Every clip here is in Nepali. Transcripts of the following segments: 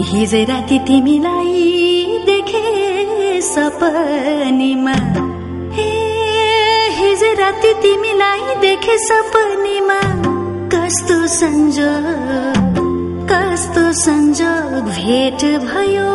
हिजै राति तिमीलाई देखे सपनीमा। हे हिजै राति तिमीलाई देखे सपनीमा। कस्तो संजो कस्तो संजोग भेट भयो।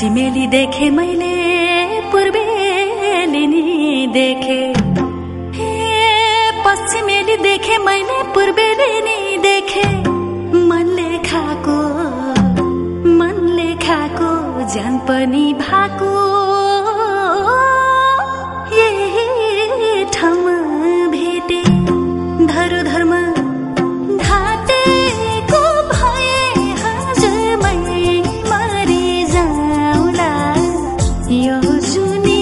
पश्चिमेली देखे मैले पूर्वेली देखे। पश्चिमेली देखे मैले पूर्वेलिनी देखे। मनले खाएको मनले खाको ज्यान पनि भएको 我祝你